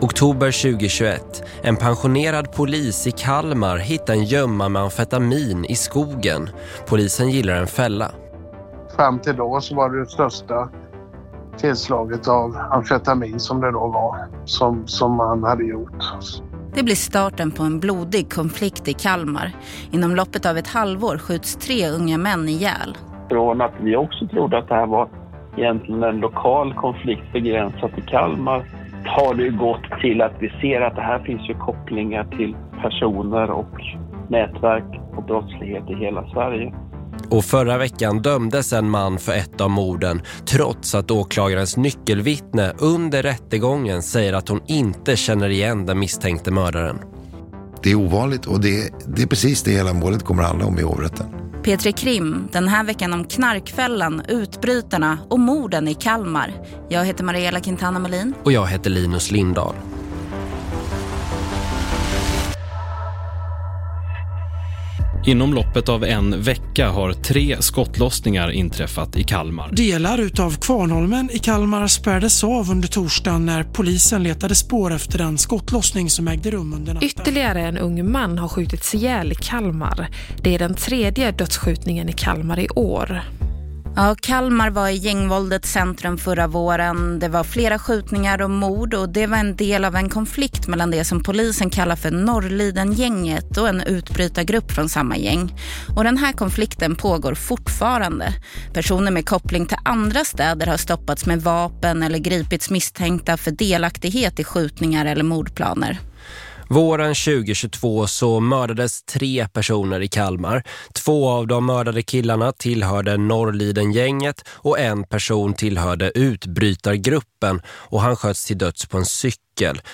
Oktober 2021. En pensionerad polis i Kalmar hittar en gömma med amfetamin i skogen. Polisen gillar en fälla. Fram till då så var det det största tillslaget av amfetamin som det då var, som, som man hade gjort. Det blir starten på en blodig konflikt i Kalmar. Inom loppet av ett halvår skjuts tre unga män ihjäl. Från att vi också trodde att det här var egentligen en lokal konflikt begränsad till Kalmar har det gått till att vi ser att det här finns ju kopplingar till personer och nätverk och brottslighet i hela Sverige. Och förra veckan dömdes en man för ett av morden trots att åklagarens nyckelvittne under rättegången säger att hon inte känner igen den misstänkte mördaren. Det är ovanligt och det, det är precis det hela målet kommer att handla om i hovrätten. Petri Krim, den här veckan om knarkfällan, utbrytarna och morden i Kalmar. Jag heter Mariella Quintana Melin. Och jag heter Linus Lindahl. Inom loppet av en vecka har tre skottlossningar inträffat i Kalmar. Delar utav Kvarnholmen i Kalmar spärrades av under torsdagen när polisen letade spår efter den skottlossning som ägde rum under natten. Ytterligare en ung man har skjutits ihjäl i Kalmar. Det är den tredje dödsskjutningen i Kalmar i år. Ja, Kalmar var i gängvåldets centrum förra våren. Det var flera skjutningar och mord och det var en del av en konflikt mellan det som polisen kallar för Norrliden-gänget och en utbrytargrupp från samma gäng. Och den här konflikten pågår fortfarande. Personer med koppling till andra städer har stoppats med vapen eller gripits misstänkta för delaktighet i skjutningar eller mordplaner. Våren 2022 så mördades tre personer i Kalmar. Två av de mördade killarna tillhörde Norrliden-gänget och en person tillhörde utbrytargruppen och han sköts till döds på en cykel.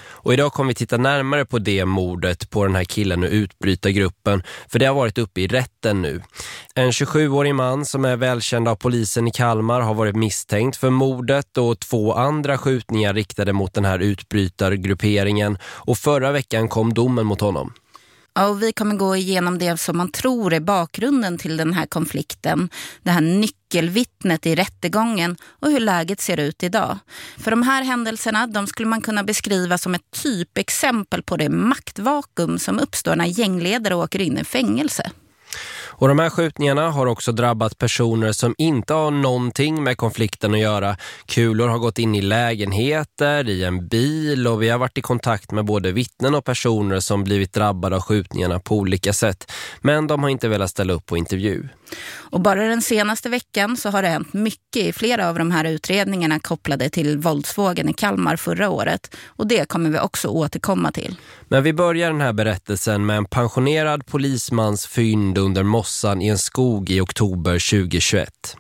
Och idag kommer vi titta närmare på det mordet på den här killen och utbrytargruppen för det har varit uppe i rätten nu. En 27-årig man som är välkänd av polisen i Kalmar har varit misstänkt för mordet och två andra skjutningar riktade mot den här utbrytargrupperingen och förra veckan kom domen mot honom och vi kommer gå igenom det som man tror är bakgrunden till den här konflikten. Det här nyckelvittnet i rättegången och hur läget ser ut idag. För de här händelserna de skulle man kunna beskriva som ett typexempel på det maktvakuum som uppstår när gängledare åker in i fängelse. Och de här skjutningarna har också drabbat personer som inte har någonting med konflikten att göra. Kulor har gått in i lägenheter, i en bil och vi har varit i kontakt med både vittnen och personer som blivit drabbade av skjutningarna på olika sätt. Men de har inte velat ställa upp på intervju. Och bara den senaste veckan så har det hänt mycket i flera av de här utredningarna kopplade till våldsvågen i Kalmar förra året. Och det kommer vi också återkomma till. Men vi börjar den här berättelsen med en pensionerad polismans fynd under mossan i en skog i oktober 2021.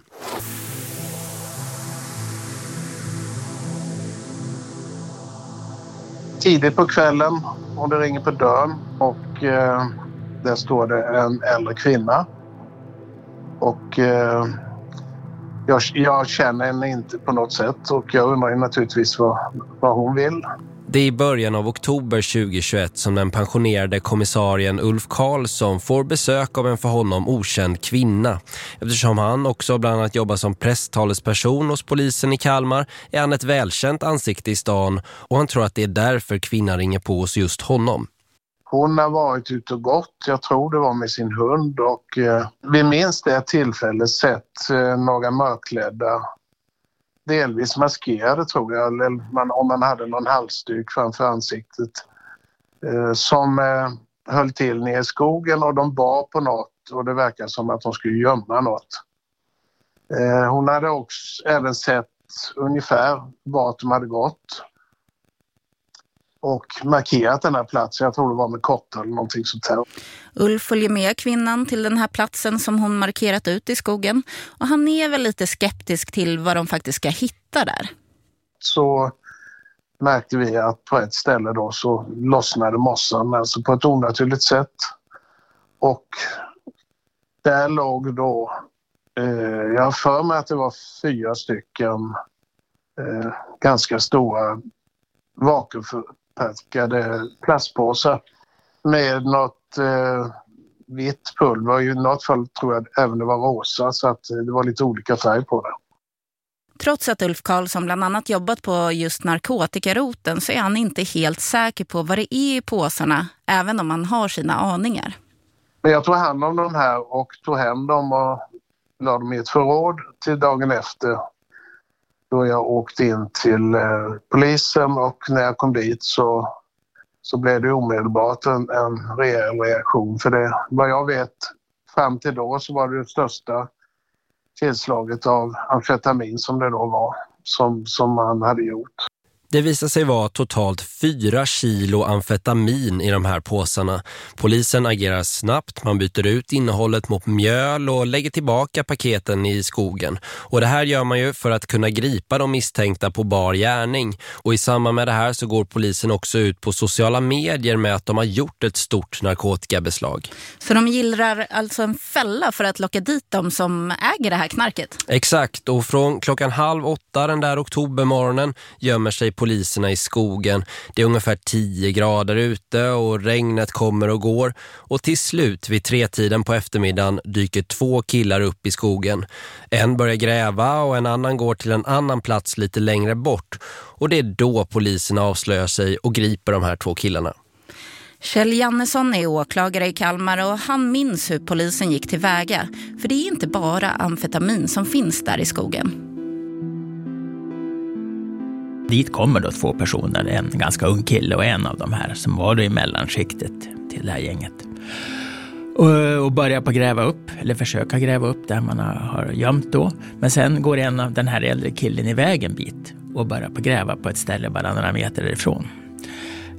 Tidigt på kvällen och det ringer på dörren och eh, där står det en äldre kvinna. Och eh, jag, jag känner henne inte på något sätt och jag undrar ju naturligtvis vad, vad hon vill. Det är i början av oktober 2021 som den pensionerade kommissarien Ulf Karlsson får besök av en för honom okänd kvinna. Eftersom han också bland annat jobbar som presstalesperson hos polisen i Kalmar är han ett välkänt ansikte i stan och han tror att det är därför kvinnan ringer på hos just honom. Hon har varit ute och gått, jag tror det var med sin hund och eh, vid minst det tillfället sett eh, några mörklädda, delvis maskerade tror jag, eller man, om man hade någon halsduk framför ansiktet, eh, som eh, höll till nere i skogen och de bar på något och det verkar som att de skulle gömma något. Eh, hon hade också även sett ungefär vart de hade gått och markerat den här platsen. Jag tror det var med kottar eller någonting sånt här. Ulf följer med kvinnan till den här platsen som hon markerat ut i skogen. Och han är väl lite skeptisk till vad de faktiskt ska hitta där. Så märkte vi att på ett ställe då så lossnade mossan, alltså på ett onaturligt sätt. Och där låg då, eh, jag har för mig att det var fyra stycken eh, ganska stora vakuumförpackade plastpåsar med något eh, vitt pulver. I något fall tror jag även det var rosa så att det var lite olika färg på det. Trots att Ulf Karlsson bland annat jobbat på just narkotikaroten så är han inte helt säker på vad det är i påsarna, även om han har sina aningar. Men jag tog hand om de här och tog hem dem och la dem i ett förråd till dagen efter då jag åkte in till eh, polisen och när jag kom dit så, så blev det omedelbart en, en rejäl reaktion för det. Vad jag vet fram till då så var det det största tillslaget av amfetamin som det då var som, som man hade gjort. Det visar sig vara totalt fyra kilo amfetamin i de här påsarna. Polisen agerar snabbt, man byter ut innehållet mot mjöl och lägger tillbaka paketen i skogen. Och det här gör man ju för att kunna gripa de misstänkta på bar gärning. Och i samband med det här så går polisen också ut på sociala medier med att de har gjort ett stort narkotikabeslag. Så de gillrar alltså en fälla för att locka dit dem som äger det här knarket? Exakt, och från klockan halv åtta den där oktobermorgonen gömmer sig poliserna i skogen. Det är ungefär 10 grader ute och regnet kommer och går. Och till slut vid tretiden på eftermiddagen dyker två killar upp i skogen. En börjar gräva och en annan går till en annan plats lite längre bort. Och det är då poliserna avslöjar sig och griper de här två killarna. Kjell Jannesson är åklagare i Kalmar och han minns hur polisen gick till väga. För det är inte bara amfetamin som finns där i skogen. Dit kommer då två personer, en ganska ung kille och en av de här som var i mellanskiktet till det här gänget. Och, och börjar på gräva upp, eller försöka gräva upp där man har, gömt då. Men sen går en av den här äldre killen iväg en bit och börjar på gräva på ett ställe bara några meter ifrån.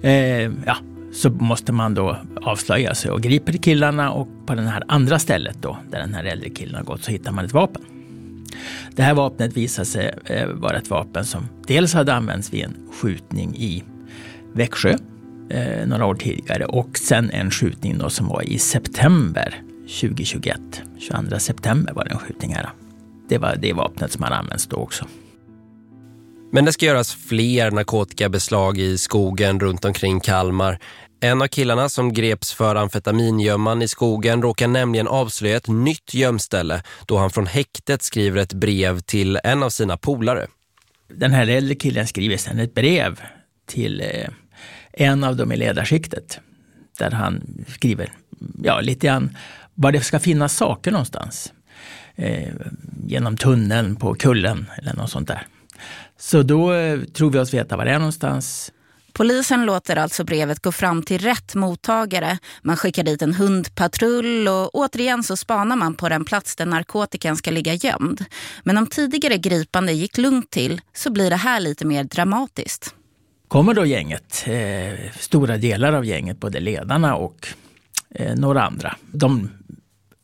Eh, ja, så måste man då avslöja sig och griper killarna och på det här andra stället då, där den här äldre killen har gått, så hittar man ett vapen. Det här vapnet visade sig eh, vara ett vapen som dels hade använts vid en skjutning i Växjö eh, några år tidigare och sen en skjutning då som var i september 2021. 22 september var det en skjutning här. Det var det vapnet som hade använts då också. Men det ska göras fler narkotikabeslag i skogen runt omkring Kalmar. En av killarna som greps för amfetamingömman i skogen råkar nämligen avslöja ett nytt gömställe då han från häktet skriver ett brev till en av sina polare. Den här äldre killen skriver sedan ett brev till eh, en av dem i ledarskiktet där han skriver ja, lite grann var det ska finnas saker någonstans. Eh, genom tunneln på kullen eller något sånt där. Så då eh, tror vi oss veta var det är någonstans. Polisen låter alltså brevet gå fram till rätt mottagare. Man skickar dit en hundpatrull och återigen så spanar man på den plats där narkotikan ska ligga gömd. Men om tidigare gripande gick lugnt till så blir det här lite mer dramatiskt. Kommer då gänget, eh, stora delar av gänget, både ledarna och eh, några andra. De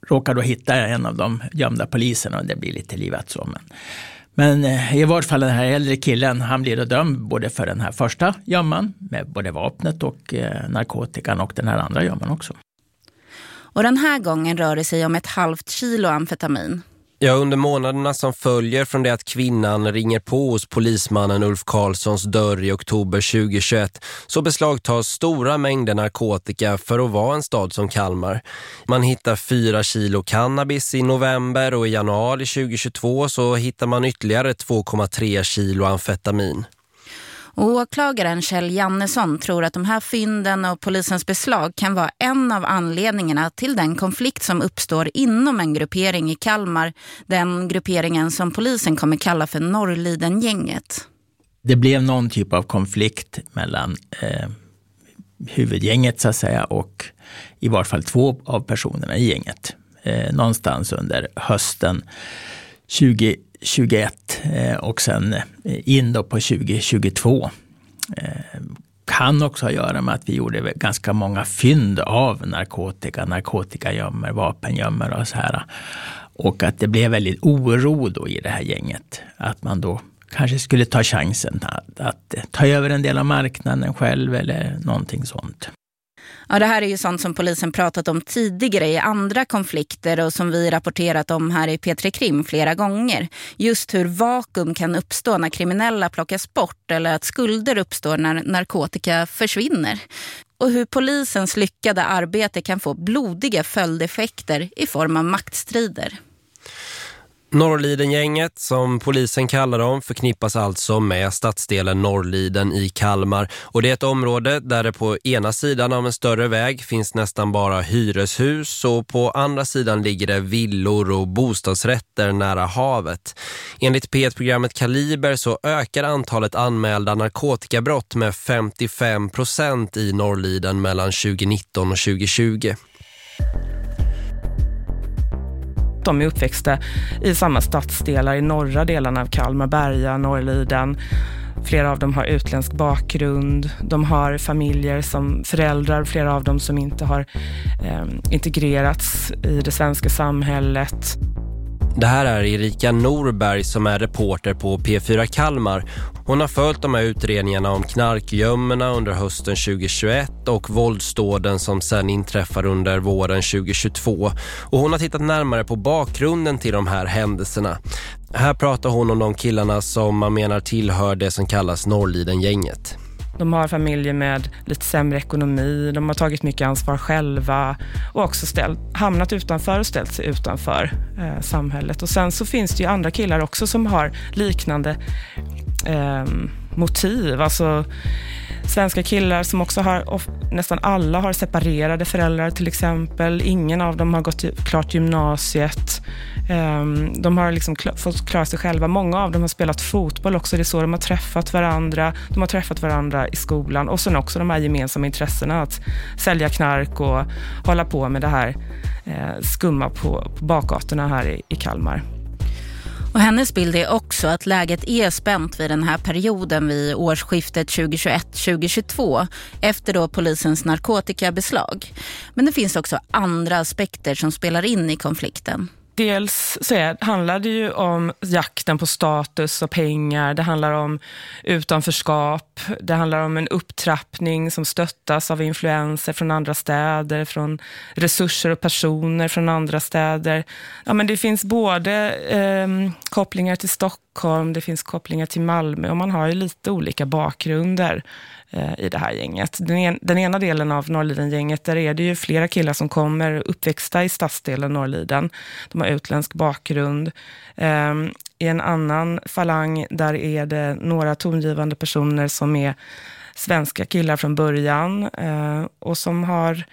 råkar då hitta en av de gömda poliserna och det blir lite livat så. Men men eh, i vart fall den här äldre killen, han blir då dömd både för den här första gömman med både vapnet och eh, narkotikan och den här andra gömman också. Och den här gången rör det sig om ett halvt kilo amfetamin. Ja, under månaderna som följer från det att kvinnan ringer på hos polismannen Ulf Karlssons dörr i oktober 2021 så beslagtas stora mängder narkotika för att vara en stad som Kalmar. Man hittar fyra kilo cannabis i november och i januari 2022 så hittar man ytterligare 2,3 kilo amfetamin. Åklagaren Kjell Jannesson tror att de här fynden och polisens beslag kan vara en av anledningarna till den konflikt som uppstår inom en gruppering i Kalmar. Den grupperingen som polisen kommer kalla för Norrliden-gänget. Det blev någon typ av konflikt mellan eh, huvudgänget så att säga och i vart fall två av personerna i gänget. Eh, någonstans under hösten 20 2021 eh, och sen eh, in då på 2022. Eh, kan också ha att göra med att vi gjorde ganska många fynd av narkotika, narkotikagömmer, vapengömmer och så här. Och att det blev väldigt oro då i det här gänget. Att man då kanske skulle ta chansen att, att ta över en del av marknaden själv eller någonting sånt. Ja, det här är ju sånt som polisen pratat om tidigare i andra konflikter och som vi rapporterat om här i P3 Krim flera gånger. Just hur vakuum kan uppstå när kriminella plockas bort eller att skulder uppstår när narkotika försvinner. Och hur polisens lyckade arbete kan få blodiga följdeffekter i form av maktstrider. Norrliden-gänget, som polisen kallar dem, förknippas alltså med stadsdelen Norrliden i Kalmar. Och det är ett område där det på ena sidan av en större väg finns nästan bara hyreshus och på andra sidan ligger det villor och bostadsrätter nära havet. Enligt P1-programmet Kaliber så ökar antalet anmälda narkotikabrott med 55 procent i Norrliden mellan 2019 och 2020. De är uppväxta i samma stadsdelar i norra delarna av Kalmar, Berga, Norrliden. Flera av dem har utländsk bakgrund. De har familjer som föräldrar, flera av dem som inte har eh, integrerats i det svenska samhället. Det här är Erika Norberg som är reporter på P4 Kalmar. Hon har följt de här utredningarna om knarkgömmorna under hösten 2021 och våldsdåden som sen inträffar under våren 2022. Och hon har tittat närmare på bakgrunden till de här händelserna. Här pratar hon om de killarna som man menar tillhör det som kallas Norrliden-gänget. De har familjer med lite sämre ekonomi, de har tagit mycket ansvar själva och också ställt, hamnat utanför och ställt sig utanför eh, samhället. Och sen så finns det ju andra killar också som har liknande eh, motiv. Alltså svenska killar som också har, nästan alla har separerade föräldrar till exempel. Ingen av dem har gått klart gymnasiet. Ehm, de har liksom fått klara sig själva. Många av dem har spelat fotboll också. Det är så de har träffat varandra. De har träffat varandra i skolan och sen också de här gemensamma intressena att sälja knark och hålla på med det här eh, skumma på bakgatorna här i Kalmar. Och hennes bild är också att läget är spänt vid den här perioden vid årsskiftet 2021-2022 efter då polisens narkotikabeslag. Men det finns också andra aspekter som spelar in i konflikten. Dels så är, handlar det ju om jakten på status och pengar. Det handlar om utanförskap. Det handlar om en upptrappning som stöttas av influenser från andra städer, från resurser och personer från andra städer. Ja, men det finns både eh, kopplingar till Stockholm, det finns kopplingar till Malmö och man har ju lite olika bakgrunder Eh, i det här gänget. Den, en, den ena delen av Norrliden-gänget, där är det ju flera killar som kommer uppväxta i stadsdelen Norrliden. De har utländsk bakgrund. Eh, I en annan falang, där är det några tongivande personer som är svenska killar från början eh, och som har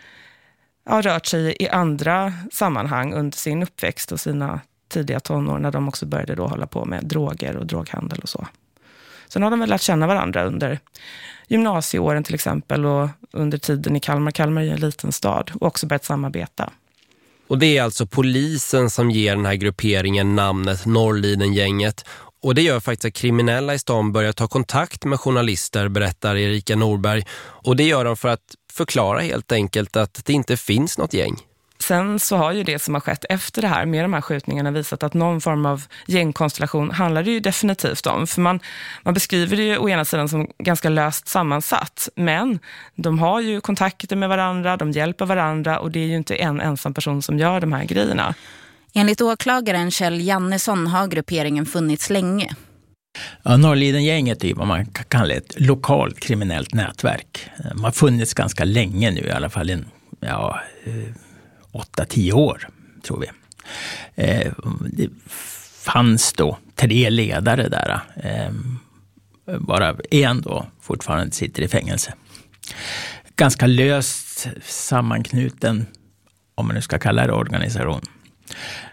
har rört sig i andra sammanhang under sin uppväxt och sina tidiga tonår, när de också började då hålla på med droger och droghandel och så. Sen har de väl lärt känna varandra under gymnasieåren till exempel och under tiden i Kalmar. Kalmar är en liten stad och också börjat samarbeta. Och det är alltså polisen som ger den här grupperingen namnet Norrliden-gänget. Och det gör faktiskt att kriminella i stan börjar ta kontakt med journalister, berättar Erika Norberg. Och det gör de för att förklara helt enkelt att det inte finns något gäng. Sen så har ju det som har skett efter det här med de här skjutningarna visat att någon form av gängkonstellation handlar det ju definitivt om. För man, man beskriver det ju å ena sidan som ganska löst sammansatt. Men de har ju kontakter med varandra, de hjälper varandra och det är ju inte en ensam person som gör de här grejerna. Enligt åklagaren Kjell Jannesson har grupperingen funnits länge. Ja, Norrliden-gänget är vad man kan kalla ett lokalt kriminellt nätverk. De har funnits ganska länge nu, i alla fall en, ja, eh, 8-10 år, tror vi. Eh, det fanns då tre ledare där. Eh, bara varav en då fortfarande sitter i fängelse. Ganska löst sammanknuten, om man nu ska kalla det organisation.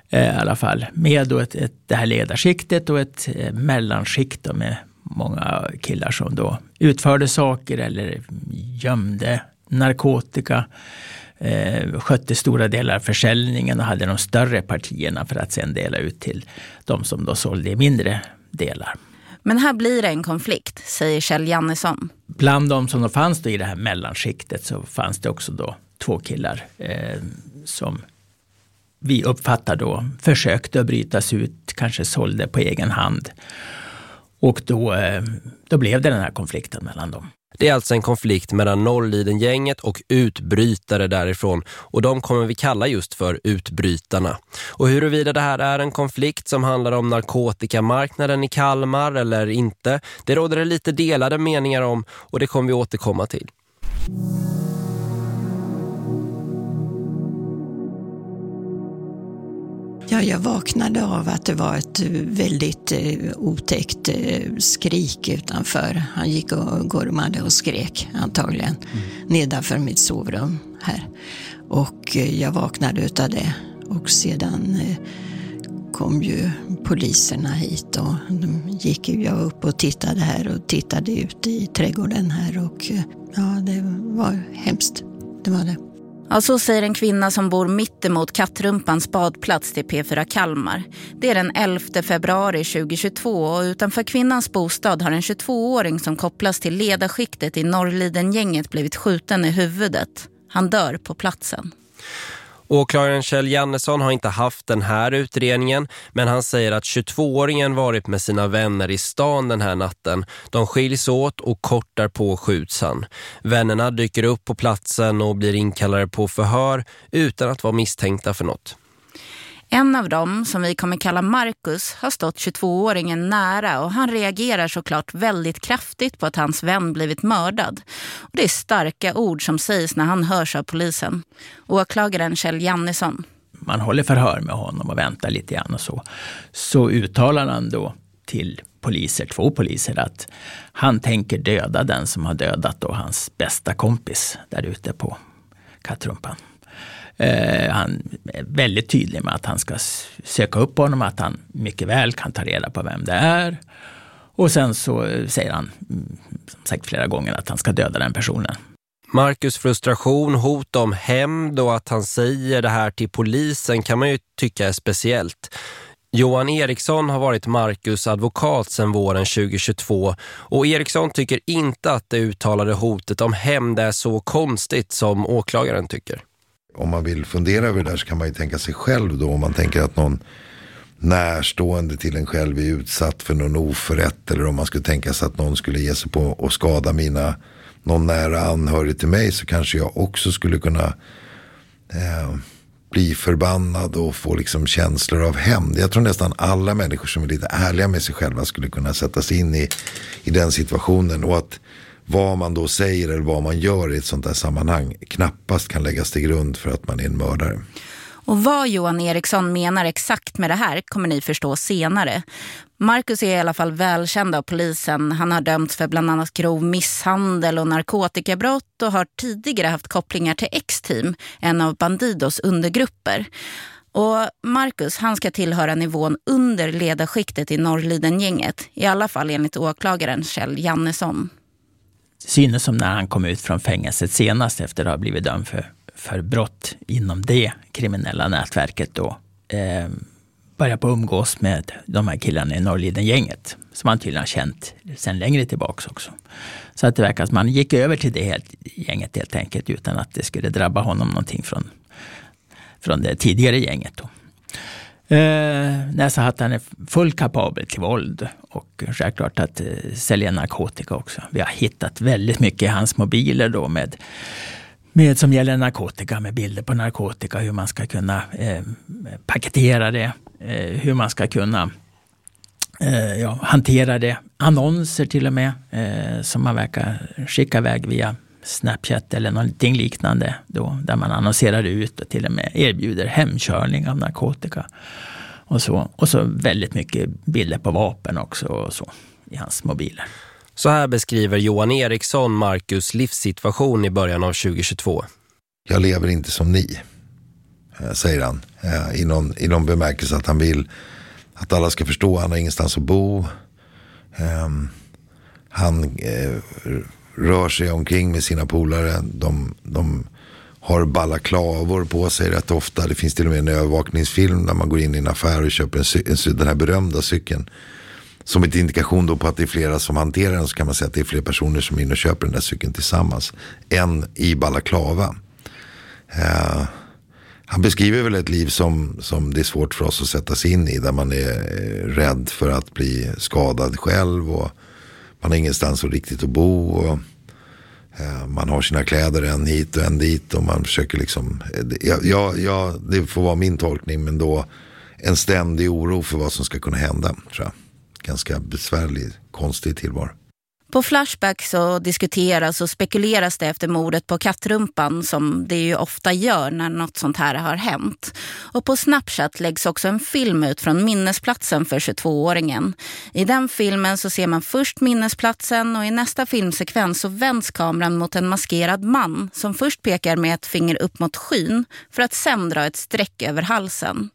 Eh, I alla fall med då ett, ett, det här ledarskiktet och ett mellanskikt då med många killar som då utförde saker eller gömde narkotika eh, skötte stora delar av försäljningen och hade de större partierna för att sen dela ut till de som då sålde i mindre delar. Men här blir det en konflikt, säger Kjell Jannesson. Bland de som då fanns då i det här mellanskiktet så fanns det också då två killar eh, som vi uppfattar då försökte att bryta sig ut, kanske sålde på egen hand. Och då, eh, då blev det den här konflikten mellan dem. Det är alltså en konflikt mellan Norrliden-gänget och utbrytare därifrån och de kommer vi kalla just för utbrytarna. Och huruvida det här är en konflikt som handlar om narkotikamarknaden i Kalmar eller inte, det råder det lite delade meningar om och det kommer vi återkomma till. Ja, jag vaknade av att det var ett väldigt eh, otäckt eh, skrik utanför. Han gick och gormade och skrek antagligen mm. nedanför mitt sovrum här. Och eh, jag vaknade utav det. Och sedan eh, kom ju poliserna hit och de gick jag upp och tittade här och tittade ut i trädgården här och eh, ja, det var hemskt. Det var det. Ja, så säger en kvinna som bor mittemot Kattrumpans badplats till P4 Kalmar. Det är den 11 februari 2022 och utanför kvinnans bostad har en 22-åring som kopplas till ledarskiktet i Norrliden-gänget blivit skjuten i huvudet. Han dör på platsen. Åklagaren Kjell Jannesson har inte haft den här utredningen men han säger att 22-åringen varit med sina vänner i stan den här natten. De skiljs åt och kort därpå skjuts han. Vännerna dyker upp på platsen och blir inkallade på förhör utan att vara misstänkta för något. En av dem, som vi kommer kalla Marcus, har stått 22-åringen nära och han reagerar såklart väldigt kraftigt på att hans vän blivit mördad. Och det är starka ord som sägs när han hörs av polisen. Åklagaren Kjell Jannesson. Man håller förhör med honom och väntar lite grann och så. Så uttalar han då till poliser, två poliser, att han tänker döda den som har dödat då hans bästa kompis där ute på Kattrumpan. Eh, han är väldigt tydlig med att han ska söka upp honom, att han mycket väl kan ta reda på vem det är. Och sen så eh, säger han, mm, som sagt flera gånger, att han ska döda den personen. Marcus frustration, hot om hämnd och att han säger det här till polisen kan man ju tycka är speciellt. Johan Eriksson har varit Marcus advokat sedan våren 2022 och Eriksson tycker inte att det uttalade hotet om hämnd är så konstigt som åklagaren tycker om man vill fundera över det där så kan man ju tänka sig själv då. Om man tänker att någon närstående till en själv är utsatt för någon oförrätt. Eller om man skulle tänka sig att någon skulle ge sig på att skada mina, någon nära anhörig till mig. Så kanske jag också skulle kunna eh, bli förbannad och få liksom känslor av hämnd. Jag tror nästan alla människor som är lite ärliga med sig själva skulle kunna sätta sig in i, i den situationen. Och att vad man då säger eller vad man gör i ett sånt där sammanhang knappast kan läggas till grund för att man är en mördare. Och vad Johan Eriksson menar exakt med det här kommer ni förstå senare. Marcus är i alla fall välkänd av polisen. Han har dömts för bland annat grov misshandel och narkotikabrott och har tidigare haft kopplingar till X-team, en av Bandidos undergrupper. Och Marcus, han ska tillhöra nivån under ledarskiktet i Norrliden-gänget. I alla fall enligt åklagaren Kjell Jannesson synes som när han kom ut från fängelset senast efter att ha blivit dömd för, för brott inom det kriminella nätverket då. Eh, började på umgås med de här killarna i Norrliden-gänget. Som han tydligen har känt sedan längre tillbaka också. Så att det verkar som att man gick över till det helt, gänget helt enkelt utan att det skulle drabba honom någonting från, från det tidigare gänget. Då. Eh, Näsahatten är fullt kapabel till våld och självklart att eh, sälja narkotika också. Vi har hittat väldigt mycket i hans mobiler då med, med som gäller narkotika, med bilder på narkotika, hur man ska kunna eh, paketera det, eh, hur man ska kunna eh, ja, hantera det. Annonser till och med eh, som man verkar skicka iväg via Snapchat eller någonting liknande då, där man annonserar ut och till och med erbjuder hemkörning av narkotika. Och så, och så väldigt mycket bilder på vapen också och så i hans mobiler. Så här beskriver Johan Eriksson Marcus livssituation i början av 2022. Jag lever inte som ni, eh, säger han. Eh, I någon, I någon bemärkelse att han vill att alla ska förstå. Han har ingenstans att bo. Ehm, han eh, rör sig omkring med sina polare. De, de har balaklavor på sig rätt ofta. Det finns till och med en övervakningsfilm där man går in i en affär och köper en, en, den här berömda cykeln. Som ett indikation då på att det är flera som hanterar den så kan man säga att det är fler personer som är inne och köper den där cykeln tillsammans. En i balaklava. Eh, han beskriver väl ett liv som, som det är svårt för oss att sätta sig in i. Där man är eh, rädd för att bli skadad själv. och man har ingenstans att riktigt att bo. Och, eh, man har sina kläder en hit och en dit. Och man försöker liksom. Eh, ja, ja, ja, det får vara min tolkning. Men då en ständig oro för vad som ska kunna hända. Tror jag. Ganska besvärlig, konstig tillvaro. På Flashback så diskuteras och spekuleras det efter mordet på kattrumpan som det ju ofta gör när något sånt här har hänt. Och på Snapchat läggs också en film ut från minnesplatsen för 22-åringen. I den filmen så ser man först minnesplatsen och i nästa filmsekvens så vänds kameran mot en maskerad man som först pekar med ett finger upp mot skyn för att sen dra ett streck över halsen.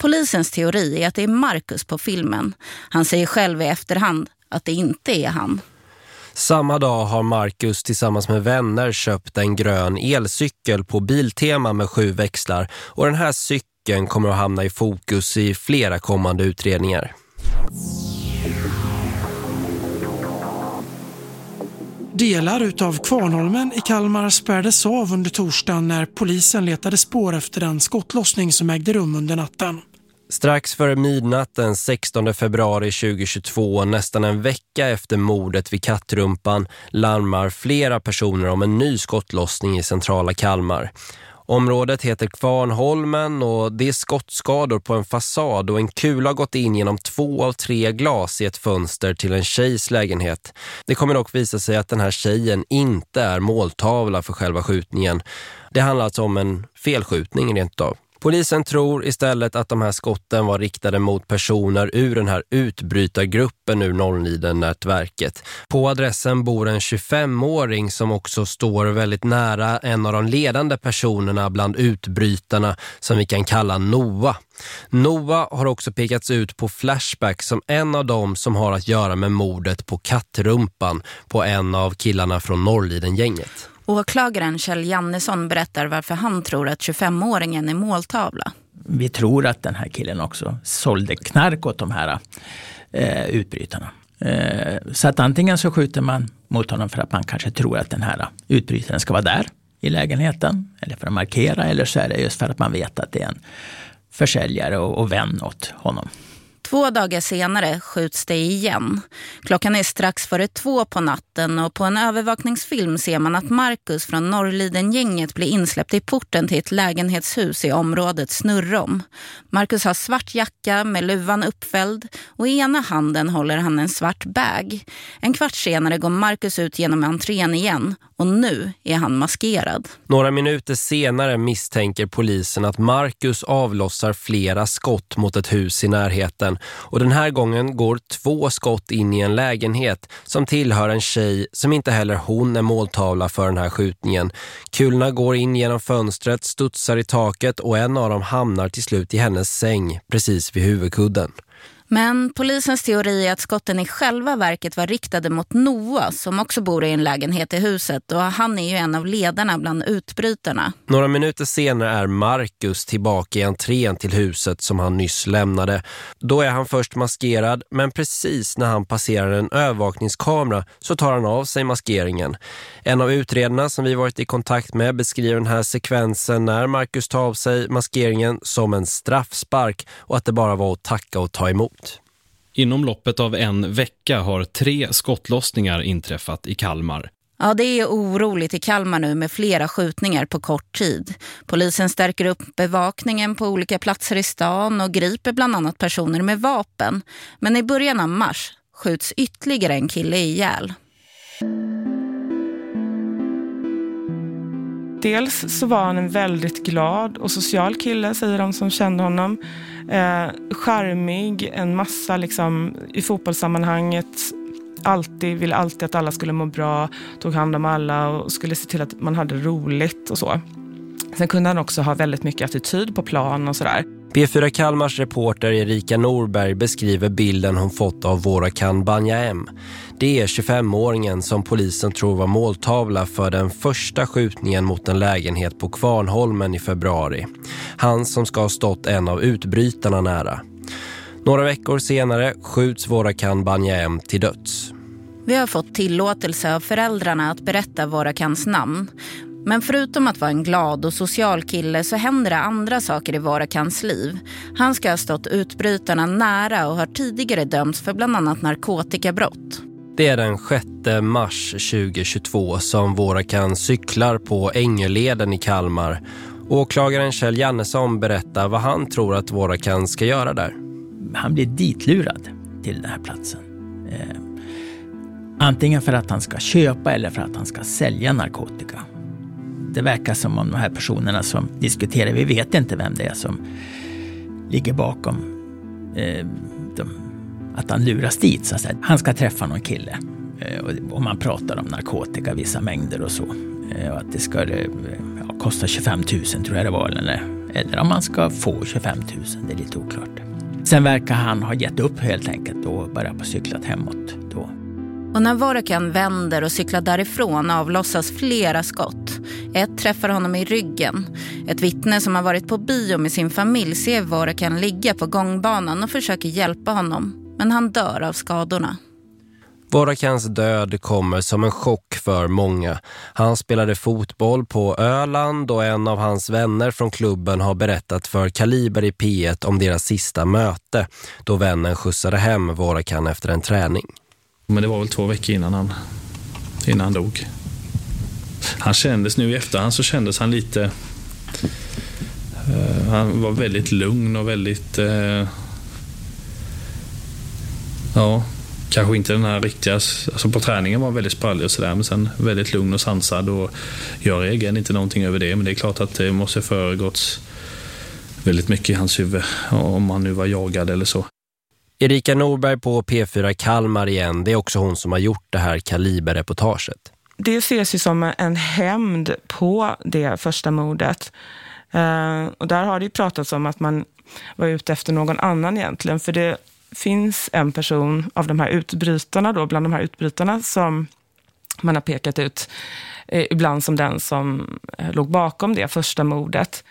Polisens teori är att det är Marcus på filmen. Han säger själv i efterhand att det inte är han. Samma dag har Marcus tillsammans med vänner köpt en grön elcykel på Biltema med sju växlar och den här cykeln kommer att hamna i fokus i flera kommande utredningar. Delar utav Kvarnholmen i Kalmar spärrades av under torsdagen när polisen letade spår efter den skottlossning som ägde rum under natten. Strax före midnatt den 16 februari 2022, nästan en vecka efter mordet vid Kattrumpan, larmar flera personer om en ny skottlossning i centrala Kalmar. Området heter Kvarnholmen och det är skottskador på en fasad och en kula har gått in genom två av tre glas i ett fönster till en tjejs lägenhet. Det kommer dock visa sig att den här tjejen inte är måltavla för själva skjutningen. Det handlar alltså om en felskjutning rent av. Polisen tror istället att de här skotten var riktade mot personer ur den här utbrytargruppen ur Norrliden-nätverket. På adressen bor en 25-åring som också står väldigt nära en av de ledande personerna bland utbrytarna som vi kan kalla Noah. Noah har också pekats ut på Flashback som en av dem som har att göra med mordet på kattrumpan på en av killarna från Norrliden-gänget. Åklagaren Kjell Jannesson berättar varför han tror att 25-åringen är måltavla. Vi tror att den här killen också sålde knark åt de här eh, utbrytarna. Eh, så att antingen så skjuter man mot honom för att man kanske tror att den här utbrytaren ska vara där i lägenheten. Eller för att markera. Eller så är det just för att man vet att det är en försäljare och, och vän åt honom. Två dagar senare skjuts det igen. Klockan är strax före två på natten och på en övervakningsfilm ser man att Marcus från Norrliden-gänget blir insläppt i porten till ett lägenhetshus i området Snurrom. Marcus har svart jacka med luvan uppfälld och i ena handen håller han en svart bag. En kvart senare går Marcus ut genom entrén igen och nu är han maskerad. Några minuter senare misstänker polisen att Marcus avlossar flera skott mot ett hus i närheten och den här gången går två skott in i en lägenhet som tillhör en tjej som inte heller hon är måltavla för den här skjutningen. Kulorna går in genom fönstret, studsar i taket och en av dem hamnar till slut i hennes säng precis vid huvudkudden. Men polisens teori är att skotten i själva verket var riktade mot Noah som också bor i en lägenhet i huset och han är ju en av ledarna bland utbrytarna. Några minuter senare är Marcus tillbaka i entrén till huset som han nyss lämnade. Då är han först maskerad men precis när han passerar en övervakningskamera så tar han av sig maskeringen. En av utredarna som vi varit i kontakt med beskriver den här sekvensen när Marcus tar av sig maskeringen som en straffspark och att det bara var att tacka och ta emot. Inom loppet av en vecka har tre skottlossningar inträffat i Kalmar. Ja, det är oroligt i Kalmar nu med flera skjutningar på kort tid. Polisen stärker upp bevakningen på olika platser i stan och griper bland annat personer med vapen. Men i början av mars skjuts ytterligare en kille ihjäl. Dels så var han en väldigt glad och social kille, säger de som kände honom. Eh, charmig, en massa liksom i fotbollssammanhanget. Alltid, ville alltid att alla skulle må bra, tog hand om alla och skulle se till att man hade roligt och så. Sen kunde han också ha väldigt mycket attityd på plan och sådär. P4 Kalmars reporter Erika Norberg beskriver bilden hon fått av Vårakan Banyaem. Det är 25-åringen som polisen tror var måltavla för den första skjutningen mot en lägenhet på Kvarnholmen i februari. Han som ska ha stått en av utbrytarna nära. Några veckor senare skjuts Vårakan Banyaem till döds. Vi har fått tillåtelse av föräldrarna att berätta Vorakans namn. Men förutom att vara en glad och social kille så händer det andra saker i Varakans liv. Han ska ha stått utbrytarna nära och har tidigare dömts för bland annat narkotikabrott. Det är den 6 mars 2022 som Vårakan cyklar på Ängeleden i Kalmar. Åklagaren Kjell Jannesson berättar vad han tror att Vårakan ska göra där. Han blir ditlurad till den här platsen. Eh, Antingen för att han ska köpa eller för att han ska sälja narkotika. Det verkar som om de här personerna som diskuterar, vi vet inte vem det är som ligger bakom eh, de, att han luras dit. Så att säga. Han ska träffa någon kille eh, och, och, man pratar om narkotika, vissa mängder och så. Eh, och att det ska eh, ja, kosta 25 000 tror jag det var. Eller, eller om man ska få 25 000, det är lite oklart. Sen verkar han ha gett upp helt enkelt och börjat på cyklat hemåt. Och när Vorakan vänder och cyklar därifrån avlossas flera skott. Ett träffar honom i ryggen. Ett vittne som har varit på bio med sin familj ser Vorakan ligga på gångbanan och försöker hjälpa honom. Men han dör av skadorna. Vorakans död kommer som en chock för många. Han spelade fotboll på Öland och en av hans vänner från klubben har berättat för Kaliber i P1 om deras sista möte då vännen skjutsade hem Vorakan efter en träning. Men det var väl två veckor innan han, innan han dog. Han kändes nu i efterhand så kändes han lite... Uh, han var väldigt lugn och väldigt... Uh, ja, kanske inte den här riktiga... Alltså på träningen var han väldigt sprallig och sådär, men sen väldigt lugn och sansad. Och jag reagerade inte någonting över det, men det är klart att det måste föregåtts väldigt mycket i hans huvud, om han nu var jagad eller så. Erika Norberg på P4 Kalmar igen, det är också hon som har gjort det här kaliberreportaget. Det ses ju som en hämnd på det första mordet. Eh, och där har det ju pratats om att man var ute efter någon annan egentligen. För det finns en person av de här utbrytarna då, bland de här utbrytarna som man har pekat ut eh, ibland som den som eh, låg bakom det första mordet.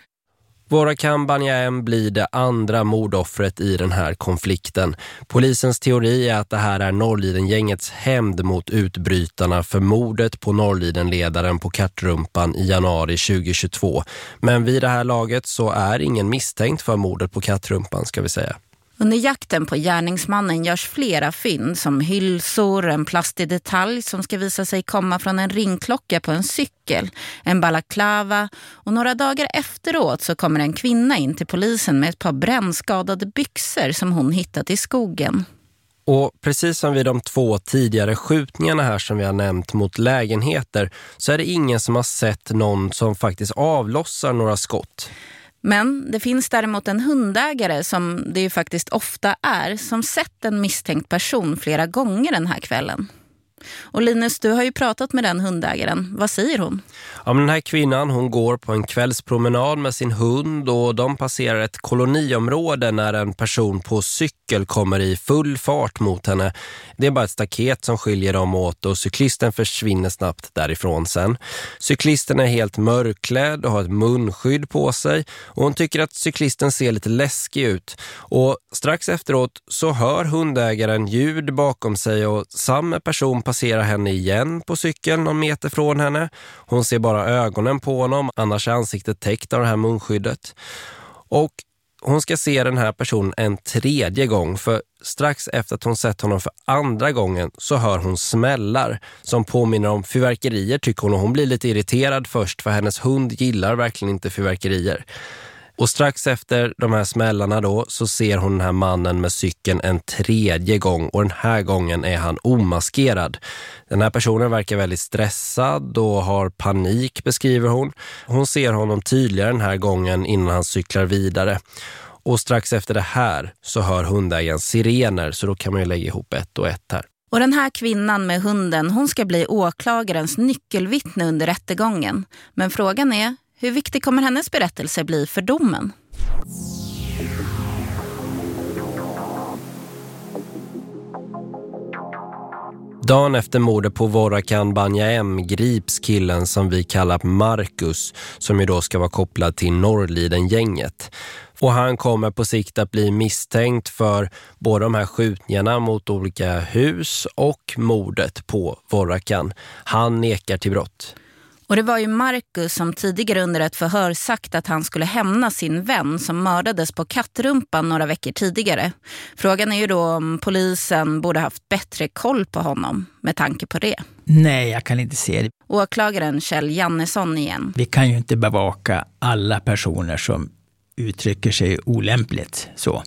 Våra Banyaem blir det andra mordoffret i den här konflikten. Polisens teori är att det här är Norrliden-gängets hämnd mot utbrytarna för mordet på Norrliden-ledaren på Kattrumpan i januari 2022. Men vid det här laget så är ingen misstänkt för mordet på Kattrumpan ska vi säga. Under jakten på gärningsmannen görs flera fynd som hylsor, en plastig detalj som ska visa sig komma från en ringklocka på en cykel, en balaklava och några dagar efteråt så kommer en kvinna in till polisen med ett par brännskadade byxor som hon hittat i skogen. Och precis som vid de två tidigare skjutningarna här som vi har nämnt mot lägenheter så är det ingen som har sett någon som faktiskt avlossar några skott. Men det finns däremot en hundägare som det ju faktiskt ofta är som sett en misstänkt person flera gånger den här kvällen. Och Linus, du har ju pratat med den hundägaren. Vad säger hon? Ja, men den här kvinnan hon går på en kvällspromenad med sin hund och de passerar ett koloniområde när en person på cykel kommer i full fart mot henne. Det är bara ett staket som skiljer dem åt och cyklisten försvinner snabbt därifrån sen. Cyklisten är helt mörkklädd och har ett munskydd på sig och hon tycker att cyklisten ser lite läskig ut. Och strax efteråt så hör hundägaren ljud bakom sig och samma person passerar henne igen på cykeln någon meter från henne. Hon ser bara ögonen på honom, annars är ansiktet täckt av det här munskyddet. Och hon ska se den här personen en tredje gång för strax efter att hon sett honom för andra gången så hör hon smällar som påminner om fyrverkerier tycker hon och hon blir lite irriterad först för hennes hund gillar verkligen inte fyrverkerier. Och strax efter de här smällarna då så ser hon den här mannen med cykeln en tredje gång och den här gången är han omaskerad. Den här personen verkar väldigt stressad och har panik beskriver hon. Hon ser honom tydligare den här gången innan han cyklar vidare. Och strax efter det här så hör hundägaren sirener så då kan man ju lägga ihop ett och ett här. Och den här kvinnan med hunden, hon ska bli åklagarens nyckelvittne under rättegången. Men frågan är, hur viktig kommer hennes berättelse bli för domen? Dagen efter mordet på Vorakan Banyaem grips killen som vi kallar Marcus som ju då ska vara kopplad till Norrliden-gänget. Och han kommer på sikt att bli misstänkt för både de här skjutningarna mot olika hus och mordet på Vorakan. Han nekar till brott. Och det var ju Marcus som tidigare under ett förhör sagt att han skulle hämna sin vän som mördades på Kattrumpan några veckor tidigare. Frågan är ju då om polisen borde haft bättre koll på honom med tanke på det. Nej, jag kan inte se det. Åklagaren Kjell Jannesson igen. Vi kan ju inte bevaka alla personer som uttrycker sig olämpligt så.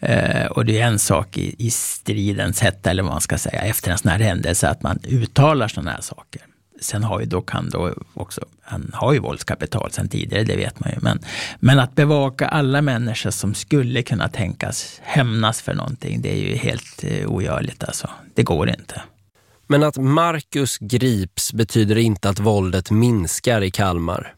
Eh, och det är en sak i, i stridens hetta, eller vad man ska säga, efter en sån här händelse, att man uttalar sådana här saker. Sen har ju dock han då också, han har ju våldskapital sen tidigare, det vet man ju. Men, men att bevaka alla människor som skulle kunna tänkas hämnas för någonting, det är ju helt eh, ogörligt alltså. Det går inte. Men att Marcus grips betyder inte att våldet minskar i Kalmar.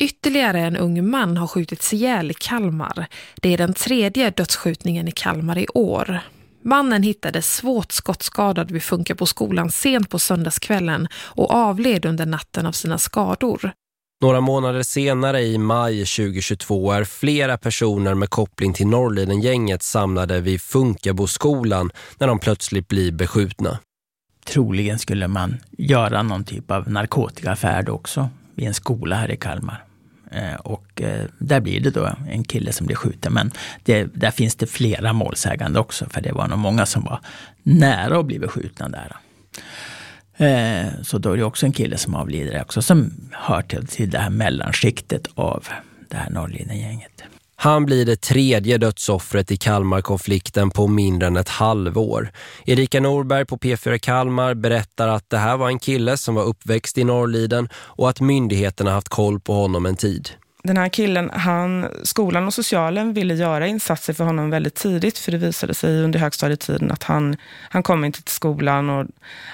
Ytterligare en ung man har skjutits ihjäl i Kalmar. Det är den tredje dödsskjutningen i Kalmar i år. Mannen hittades svårt skottskadad vid Funka skolan sent på söndagskvällen och avled under natten av sina skador. Några månader senare i maj 2022 är flera personer med koppling till Norrliden-gänget samlade vid Funkaboskolan när de plötsligt blir beskjutna. Troligen skulle man göra någon typ av narkotikafärd också vid en skola här i Kalmar. Eh, och eh, där blir det då en kille som blir skjuten. Men det, där finns det flera målsägande också. För det var nog många som var nära att bli beskjutna där. Eh, så då är det också en kille som avlider också. Som hör till, till det här mellanskiktet av det här Norrliden-gänget. Han blir det tredje dödsoffret i Kalmar-konflikten på mindre än ett halvår. Erika Norberg på P4 Kalmar berättar att det här var en kille som var uppväxt i Norrliden och att myndigheterna haft koll på honom en tid. Den här killen, han, skolan och socialen ville göra insatser för honom väldigt tidigt för det visade sig under högstadietiden att han, han kom inte till skolan och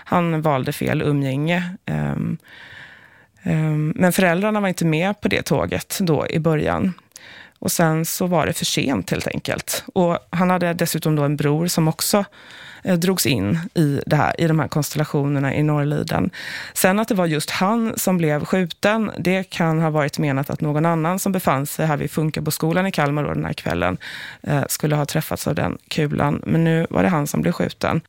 han valde fel umgänge. Um, um, men föräldrarna var inte med på det tåget då i början. Och sen så var det för sent helt enkelt. Och han hade dessutom då en bror som också eh, drogs in i, det här, i de här konstellationerna i Norrliden. Sen att det var just han som blev skjuten, det kan ha varit menat att någon annan som befann sig här vid Funkaboskolan i Kalmar då den här kvällen eh, skulle ha träffats av den kulan. Men nu var det han som blev skjuten.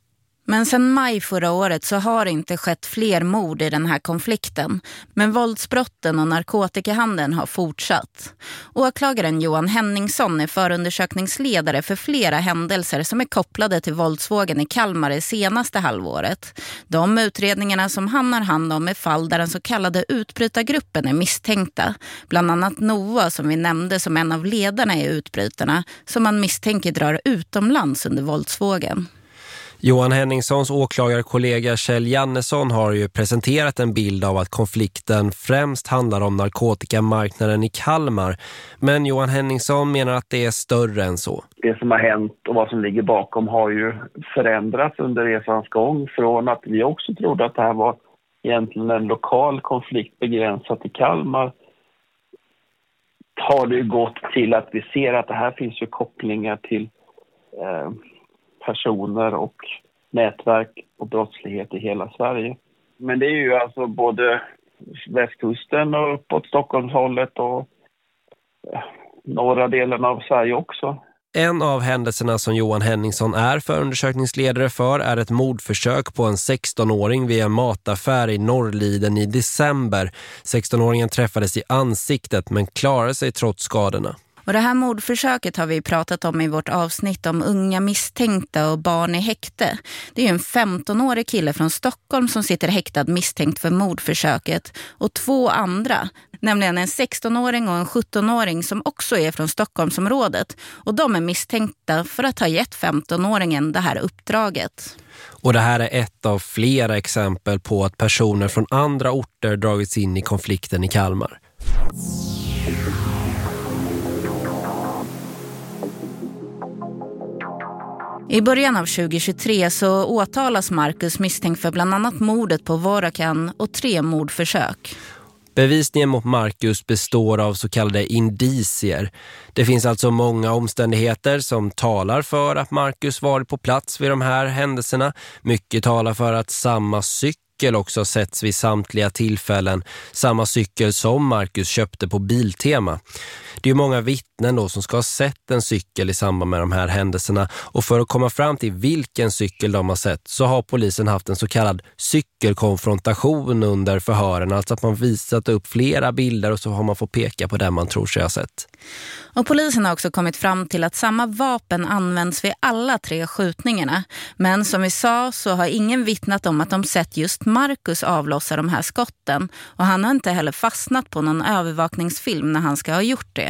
Men sedan maj förra året så har det inte skett fler mord i den här konflikten. Men våldsbrotten och narkotikahandeln har fortsatt. Åklagaren Johan Henningsson är förundersökningsledare för flera händelser som är kopplade till våldsvågen i Kalmar det senaste halvåret. De utredningarna som han har hand om är fall där den så kallade utbrytargruppen är misstänkta. Bland annat Noah som vi nämnde som en av ledarna i utbrytarna som man misstänker drar utomlands under våldsvågen. Johan Henningssons åklagarkollega Kjell Jannesson har ju presenterat en bild av att konflikten främst handlar om narkotikamarknaden i Kalmar. Men Johan Henningsson menar att det är större än så. Det som har hänt och vad som ligger bakom har ju förändrats under resans gång. Från att vi också trodde att det här var egentligen en lokal konflikt begränsad till Kalmar har det gått till att vi ser att det här finns ju kopplingar till eh, personer och nätverk och brottslighet i hela Sverige. Men det är ju alltså både västkusten och uppåt Stockholmshållet och eh, norra delen av Sverige också. En av händelserna som Johan Henningsson är förundersökningsledare för är ett mordförsök på en 16-åring vid en mataffär i Norrliden i december. 16-åringen träffades i ansiktet men klarade sig trots skadorna. Och det här mordförsöket har vi pratat om i vårt avsnitt om unga misstänkta och barn i häkte. Det är ju en 15-årig kille från Stockholm som sitter häktad misstänkt för mordförsöket och två andra, nämligen en 16-åring och en 17-åring som också är från Stockholmsområdet. Och de är misstänkta för att ha gett 15-åringen det här uppdraget. Och det här är ett av flera exempel på att personer från andra orter dragits in i konflikten i Kalmar. I början av 2023 så åtalas Marcus misstänkt för bland annat mordet på Vorakan och tre mordförsök. Bevisningen mot Marcus består av så kallade indicier. Det finns alltså många omständigheter som talar för att Marcus varit på plats vid de här händelserna. Mycket talar för att samma cykel cykel också setts vid samtliga tillfällen. Samma cykel som Marcus köpte på Biltema. Det är många vittnen då som ska ha sett en cykel i samband med de här händelserna. Och för att komma fram till vilken cykel de har sett så har polisen haft en så kallad cykelkonfrontation under förhören. Alltså att man visat upp flera bilder och så har man fått peka på den man tror sig ha sett. Och polisen har också kommit fram till att samma vapen används vid alla tre skjutningarna. Men som vi sa så har ingen vittnat om att de sett just Marcus avlossa de här skotten. Och han har inte heller fastnat på någon övervakningsfilm när han ska ha gjort det.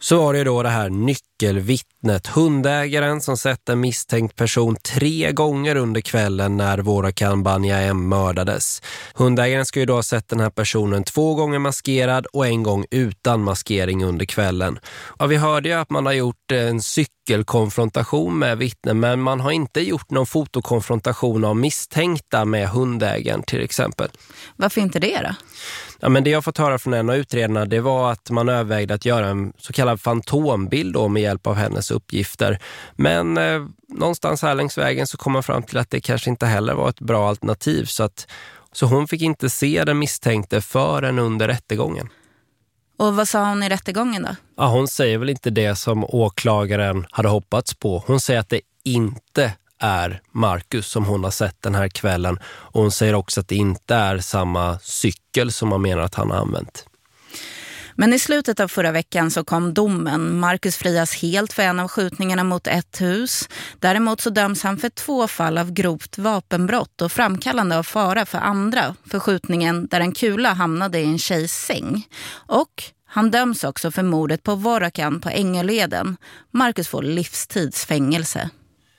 Så var det då det här nyckelvittnet, hundägaren som sett en misstänkt person tre gånger under kvällen när våra Kanbanja M mördades. Hundägaren ska ju då ha sett den här personen två gånger maskerad och en gång utan maskering under kvällen. Ja, vi hörde ju att man har gjort en cykelkonfrontation med vittnen men man har inte gjort någon fotokonfrontation av misstänkta med hundägaren till exempel. Varför inte det då? Ja, men det jag fått höra från en av utredarna det var att man övervägde att göra en så kallad fantombild då med hjälp av hennes uppgifter. Men eh, någonstans här längs vägen så kom man fram till att det kanske inte heller var ett bra alternativ så att så hon fick inte se den misstänkte förrän under rättegången. Och vad sa hon i rättegången då? Ja, hon säger väl inte det som åklagaren hade hoppats på. Hon säger att det inte är Marcus som hon har sett den här kvällen. Och hon säger också att det inte är samma cykel som man menar att han har använt. Men i slutet av förra veckan så kom domen. Marcus frias helt för en av skjutningarna mot ett hus. Däremot så döms han för två fall av grovt vapenbrott och framkallande av fara för andra för skjutningen där en kula hamnade i en tjejs säng. Och han döms också för mordet på Vorakan på Ängeleden. Marcus får livstidsfängelse.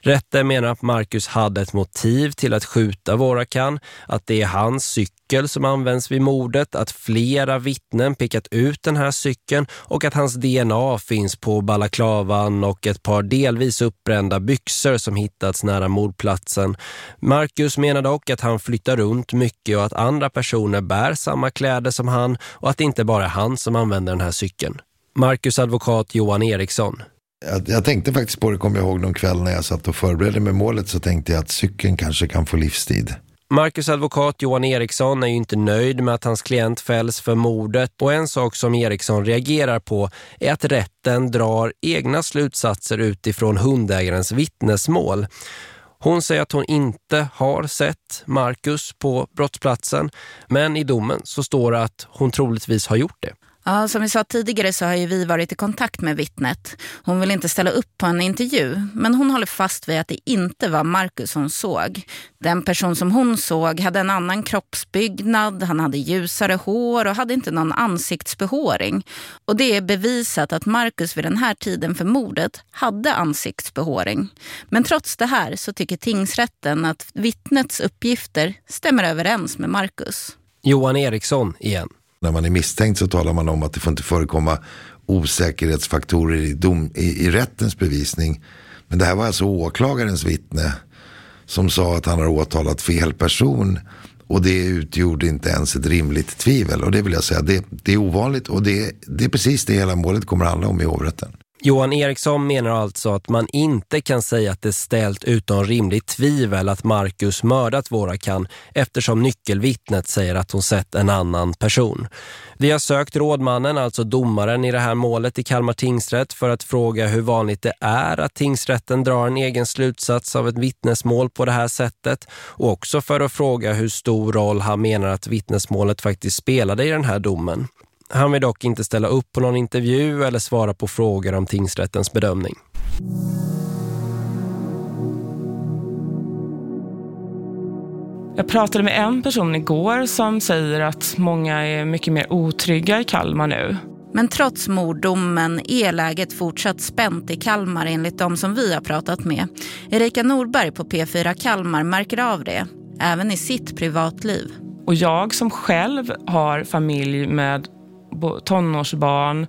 Rätten menar att Marcus hade ett motiv till att skjuta Vorakan, att det är hans cykel som används vid mordet, att flera vittnen pekat ut den här cykeln och att hans DNA finns på balaklavan och ett par delvis uppbrända byxor som hittats nära mordplatsen. Marcus menar dock att han flyttar runt mycket och att andra personer bär samma kläder som han och att det inte bara är han som använder den här cykeln. Marcus advokat Johan Eriksson. Jag, jag, tänkte faktiskt på det, kommer jag ihåg någon kväll när jag satt och förberedde med målet så tänkte jag att cykeln kanske kan få livstid. Marcus advokat Johan Eriksson är ju inte nöjd med att hans klient fälls för mordet och en sak som Eriksson reagerar på är att rätten drar egna slutsatser utifrån hundägarens vittnesmål. Hon säger att hon inte har sett Marcus på brottsplatsen men i domen så står det att hon troligtvis har gjort det. Ja, som vi sa tidigare så har ju vi varit i kontakt med vittnet. Hon vill inte ställa upp på en intervju, men hon håller fast vid att det inte var Marcus hon såg. Den person som hon såg hade en annan kroppsbyggnad, han hade ljusare hår och hade inte någon ansiktsbehåring. Och det är bevisat att Marcus vid den här tiden för mordet hade ansiktsbehåring. Men trots det här så tycker tingsrätten att vittnets uppgifter stämmer överens med Marcus. Johan Eriksson igen. När man är misstänkt så talar man om att det får inte förekomma osäkerhetsfaktorer i, dom, i, i rättens bevisning. Men det här var alltså åklagarens vittne som sa att han har åtalat fel person. Och det utgjorde inte ens ett rimligt tvivel. Och det vill jag säga, det, det är ovanligt och det, det är precis det hela målet kommer handla om i hovrätten. Johan Eriksson menar alltså att man inte kan säga att det är ställt utan rimligt tvivel att Marcus mördat Vårakan eftersom nyckelvittnet säger att hon sett en annan person. Vi har sökt rådmannen, alltså domaren i det här målet i Kalmar tingsrätt för att fråga hur vanligt det är att tingsrätten drar en egen slutsats av ett vittnesmål på det här sättet och också för att fråga hur stor roll han menar att vittnesmålet faktiskt spelade i den här domen. Han vill dock inte ställa upp på någon intervju eller svara på frågor om tingsrättens bedömning. Jag pratade med en person igår som säger att många är mycket mer otrygga i Kalmar nu. Men trots morddomen är läget fortsatt spänt i Kalmar enligt de som vi har pratat med. Erika Norberg på P4 Kalmar märker av det, även i sitt privatliv. Och jag som själv har familj med tonårsbarn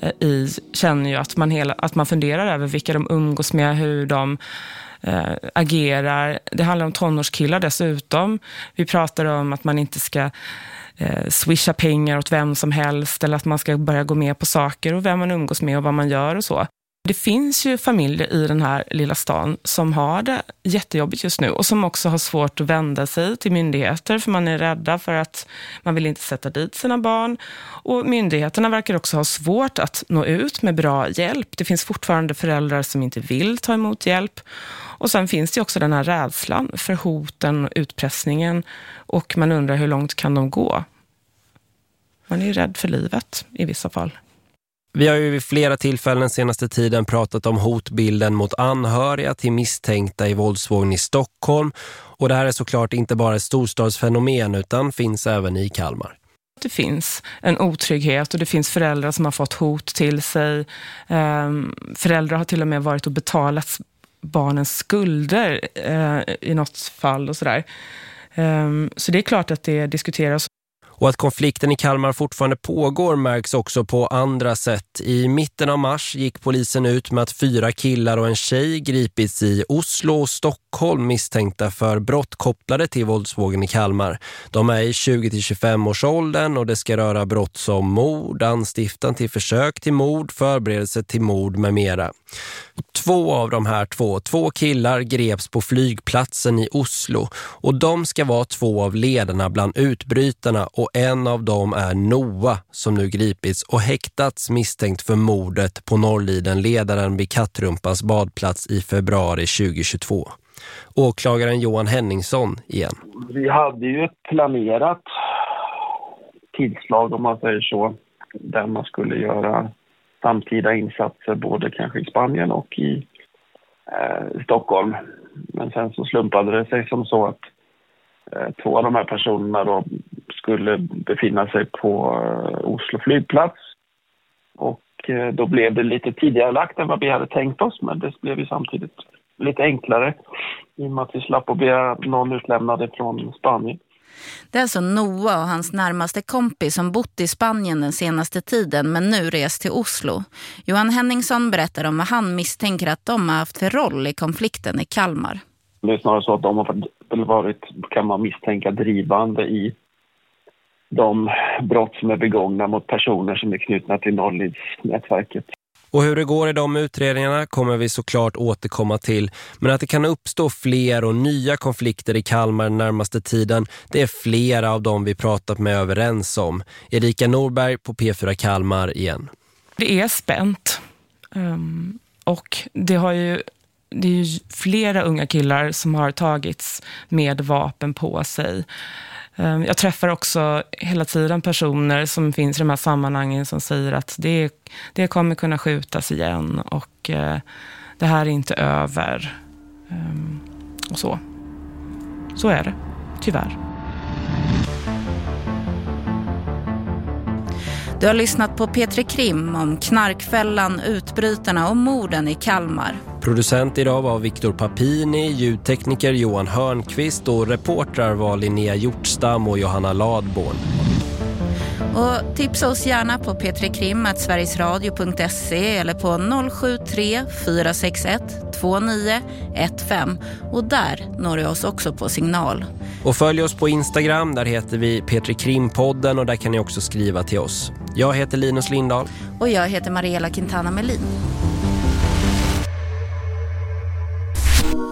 eh, i känner ju att man, hela, att man funderar över vilka de umgås med, hur de äh, agerar. Det handlar om tonårskillar dessutom. Vi pratar om att man inte ska eh, swisha pengar åt vem som helst eller att man ska börja gå med på saker och vem man umgås med och vad man gör och så. Det finns ju familjer i den här lilla stan som har det jättejobbigt just nu och som också har svårt att vända sig till myndigheter för man är rädda för att man vill inte sätta dit sina barn. Och myndigheterna verkar också ha svårt att nå ut med bra hjälp. Det finns fortfarande föräldrar som inte vill ta emot hjälp. Och sen finns det också den här rädslan för hoten och utpressningen och man undrar hur långt kan de gå? Man är ju rädd för livet i vissa fall. Vi har ju vid flera tillfällen senaste tiden pratat om hotbilden mot anhöriga till misstänkta i våldsvågen i Stockholm. Och det här är såklart inte bara ett storstadsfenomen utan finns även i Kalmar. Det finns en otrygghet och det finns föräldrar som har fått hot till sig. Ehm, föräldrar har till och med varit och betalat barnens skulder eh, i något fall och sådär. Ehm, så det är klart att det diskuteras. Och att konflikten i Kalmar fortfarande pågår märks också på andra sätt. I mitten av mars gick polisen ut med att fyra killar och en tjej gripits i Oslo och Stockholm misstänkta för brott kopplade till våldsvågen i Kalmar. De är i 20-25 års åldern och det ska röra brott som mord, anstiftan till försök till mord, förberedelse till mord med mera. Två av de här två, två killar greps på flygplatsen i Oslo och de ska vara två av ledarna bland utbrytarna och en av dem är Noah som nu gripits och häktats misstänkt för mordet på Norrliden ledaren vid Kattrumpans badplats i februari 2022. Åklagaren Johan Henningsson igen. Vi hade ju ett planerat tillslag om man säger så där man skulle göra samtida insatser både kanske i Spanien och i eh, Stockholm. Men sen så slumpade det sig som så att eh, två av de här personerna då skulle befinna sig på eh, Oslo flygplats. Och eh, då blev det lite tidigare lagt än vad vi hade tänkt oss men det blev ju samtidigt lite enklare i och med att vi slapp att begära någon utlämnad från Spanien. Det är alltså Noah och hans närmaste kompis som bott i Spanien den senaste tiden men nu rest till Oslo. Johan Henningsson berättar om vad han misstänker att de har haft för roll i konflikten i Kalmar. Det är snarare så att de har varit, kan man misstänka, drivande i de brott som är begångna mot personer som är knutna till Norrlidsnätverket. Och hur det går i de utredningarna kommer vi såklart återkomma till. Men att det kan uppstå fler och nya konflikter i Kalmar den närmaste tiden, det är flera av dem vi pratat med överens om. Erika Norberg på P4 Kalmar igen. Det är spänt. Um, och det har ju det är ju flera unga killar som har tagits med vapen på sig. Ehm, jag träffar också hela tiden personer som finns i de här sammanhangen som säger att det, det kommer kunna skjutas igen och eh, det här är inte över. Ehm, och så. Så är det, tyvärr. Du har lyssnat på Petri Krim om knarkfällan, utbrytarna och morden i Kalmar. Producent idag var Viktor Papini, ljudtekniker Johan Hörnqvist och reportrar var Linnea Hjortstam och Johanna Ladborn. Och tipsa oss gärna på p3krim.sverigesradio.se eller på 073 461 2915 och där når du oss också på signal. Och följ oss på Instagram, där heter vi Petri Krimpodden och där kan ni också skriva till oss. Jag heter Linus Lindahl. Och jag heter Mariella Quintana Melin.